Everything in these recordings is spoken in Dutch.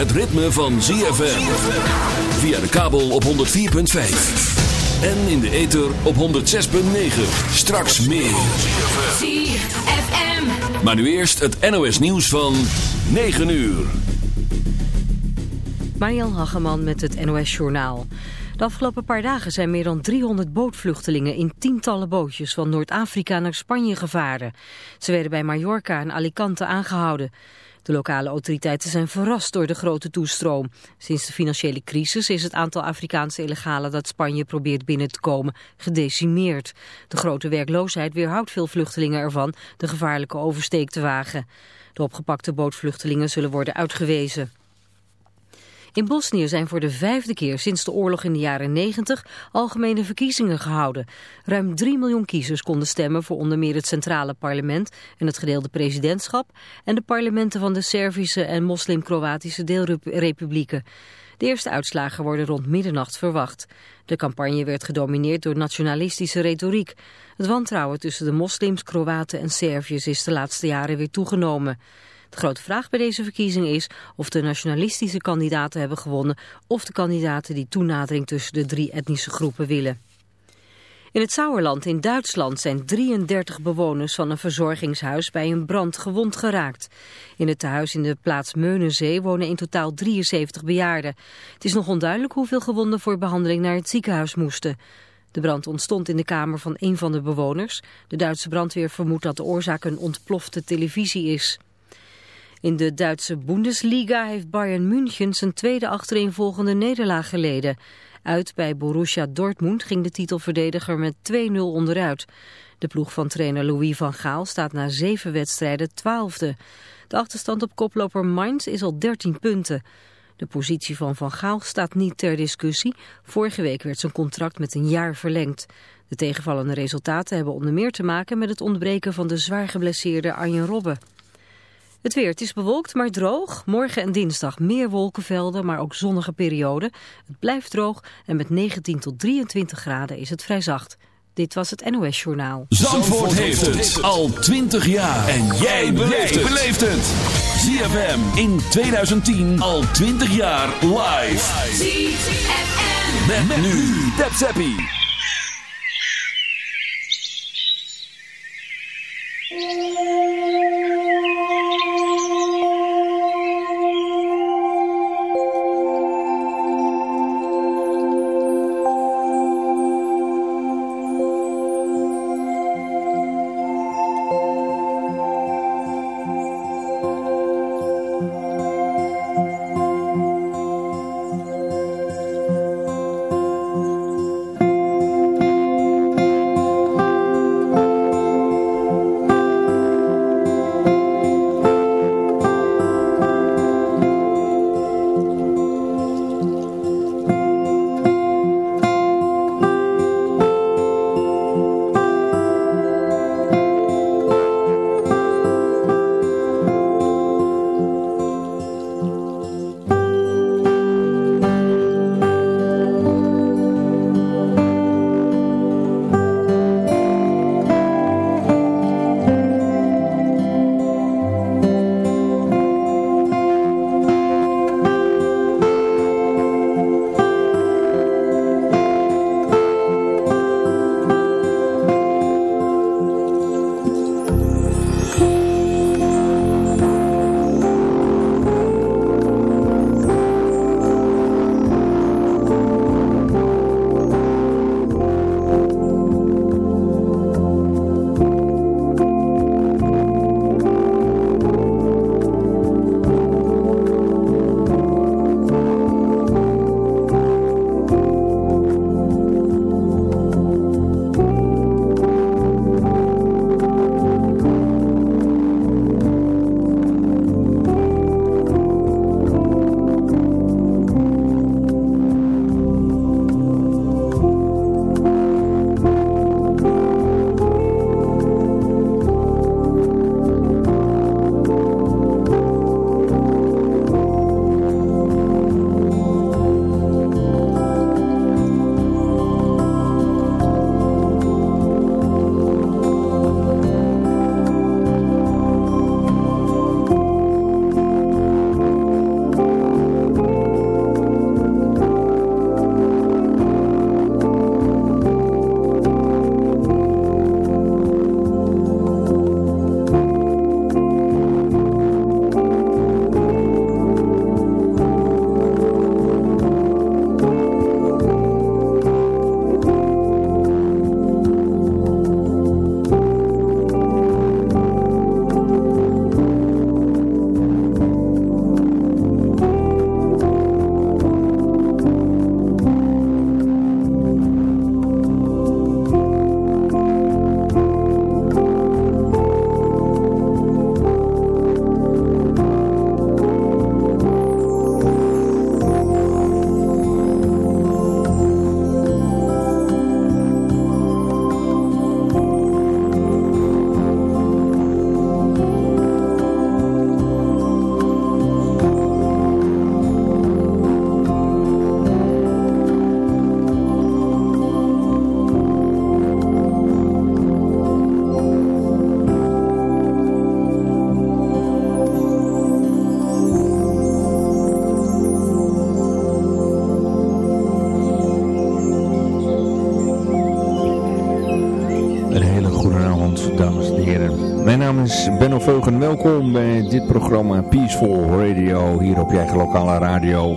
het ritme van ZFM. Via de kabel op 104.5. En in de ether op 106.9. Straks meer. ZFM. Maar nu eerst het NOS nieuws van 9 uur. Mariel Hageman met het NOS Journaal. De afgelopen paar dagen zijn meer dan 300 bootvluchtelingen in tientallen bootjes van Noord-Afrika naar Spanje gevaren. Ze werden bij Mallorca en Alicante aangehouden. De lokale autoriteiten zijn verrast door de grote toestroom. Sinds de financiële crisis is het aantal Afrikaanse illegalen dat Spanje probeert binnen te komen gedecimeerd. De grote werkloosheid weerhoudt veel vluchtelingen ervan de gevaarlijke oversteek te wagen. De opgepakte bootvluchtelingen zullen worden uitgewezen. In Bosnië zijn voor de vijfde keer sinds de oorlog in de jaren 90 algemene verkiezingen gehouden. Ruim 3 miljoen kiezers konden stemmen voor onder meer het centrale parlement en het gedeelde presidentschap en de parlementen van de Servische en moslim-Kroatische deelrepublieken. De eerste uitslagen worden rond middernacht verwacht. De campagne werd gedomineerd door nationalistische retoriek. Het wantrouwen tussen de moslims, Kroaten en Serviërs is de laatste jaren weer toegenomen. De grote vraag bij deze verkiezing is of de nationalistische kandidaten hebben gewonnen of de kandidaten die toenadering tussen de drie etnische groepen willen. In het Sauerland in Duitsland zijn 33 bewoners van een verzorgingshuis bij een brand gewond geraakt. In het tehuis in de plaats Meunenzee wonen in totaal 73 bejaarden. Het is nog onduidelijk hoeveel gewonden voor behandeling naar het ziekenhuis moesten. De brand ontstond in de kamer van een van de bewoners. De Duitse brandweer vermoedt dat de oorzaak een ontplofte televisie is. In de Duitse Bundesliga heeft Bayern München zijn tweede achtereenvolgende nederlaag geleden. Uit bij Borussia Dortmund ging de titelverdediger met 2-0 onderuit. De ploeg van trainer Louis van Gaal staat na zeven wedstrijden twaalfde. De achterstand op koploper Mainz is al 13 punten. De positie van Van Gaal staat niet ter discussie. Vorige week werd zijn contract met een jaar verlengd. De tegenvallende resultaten hebben onder meer te maken met het ontbreken van de zwaar geblesseerde Arjen Robben. Het weer, het is bewolkt maar droog. Morgen en dinsdag meer wolkenvelden, maar ook zonnige perioden. Het blijft droog en met 19 tot 23 graden is het vrij zacht. Dit was het NOS Journaal. Zandvoort, heeft het al 20 jaar. En jij beleeft het. ZFM in 2010 al 20 jaar live. ZFM. Met, met nu. Tap Welkom bij dit programma Peaceful Radio hier op je lokale radio.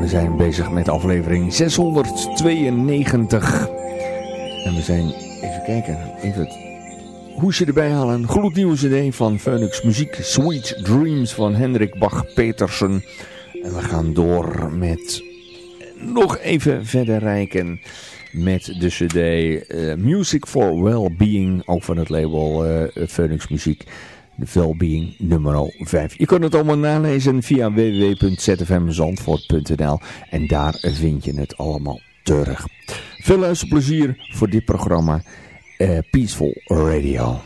We zijn bezig met aflevering 692. En we zijn, even kijken, even het hoesje erbij halen. Een gloednieuwe cd van Phoenix Muziek, Sweet Dreams van Hendrik Bach-Petersen. En we gaan door met nog even verder rijken met de cd uh, Music for Wellbeing, ook van het label uh, Phoenix Muziek. De Wellbeing nummer 5. Je kunt het allemaal nalezen via www.zfmzandvoort.nl en daar vind je het allemaal terug. Veel luisterplezier voor dit programma uh, Peaceful Radio.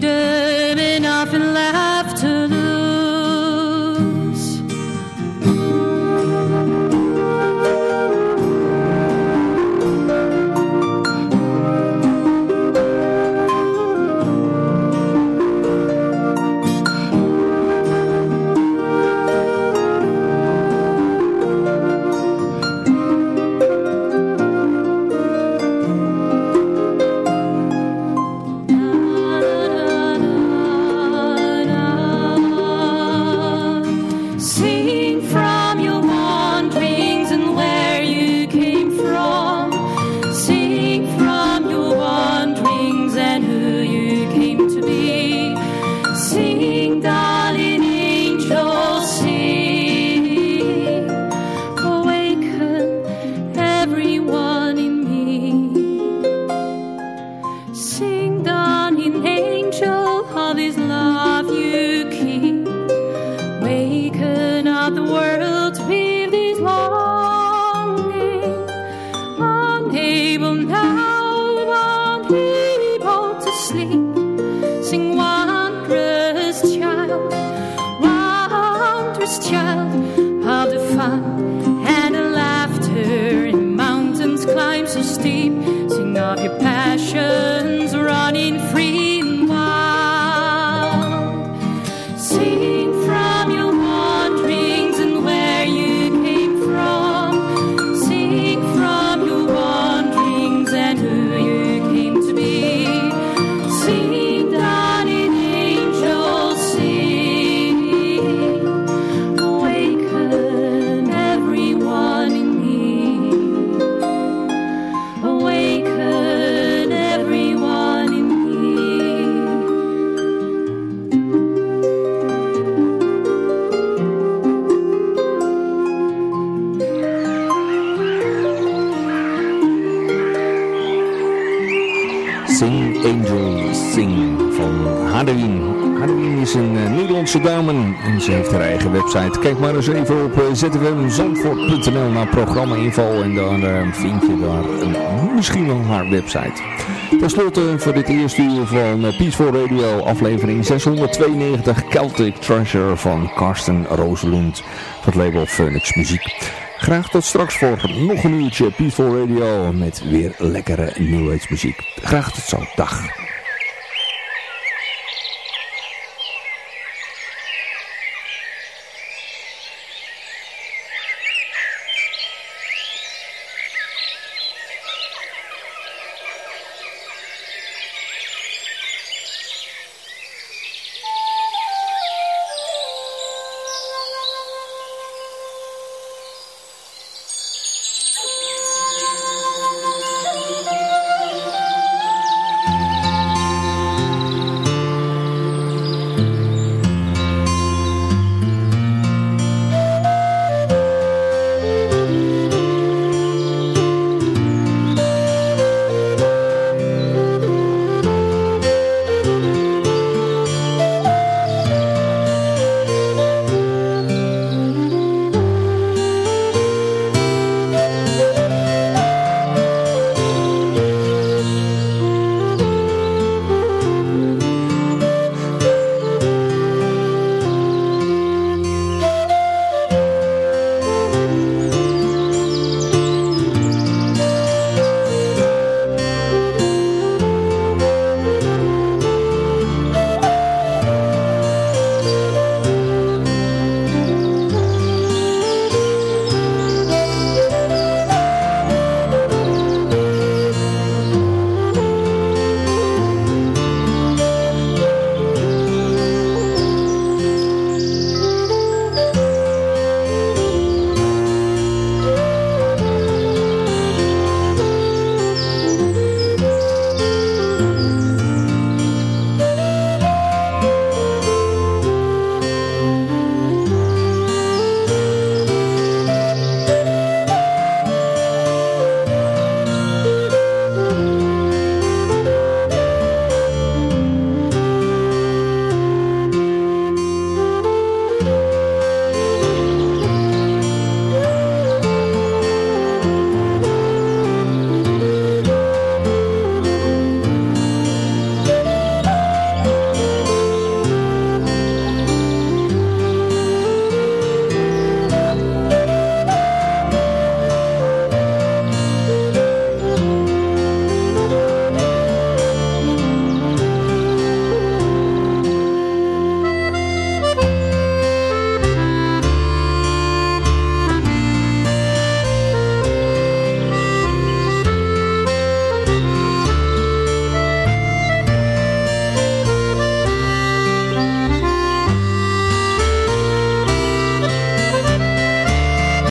freedom in En ze heeft haar eigen website. Kijk maar eens even op eh, zfmzandvoort.nl naar programma-info. En dan eh, vind je daar een, misschien wel haar website. Ten slotte voor dit eerste uur van Peaceful Radio aflevering 692 Celtic Treasure van Karsten Roselund. Van het label Phoenix Muziek. Graag tot straks voor nog een uurtje Peaceful Radio met weer lekkere New muziek. Graag tot zo. Dag.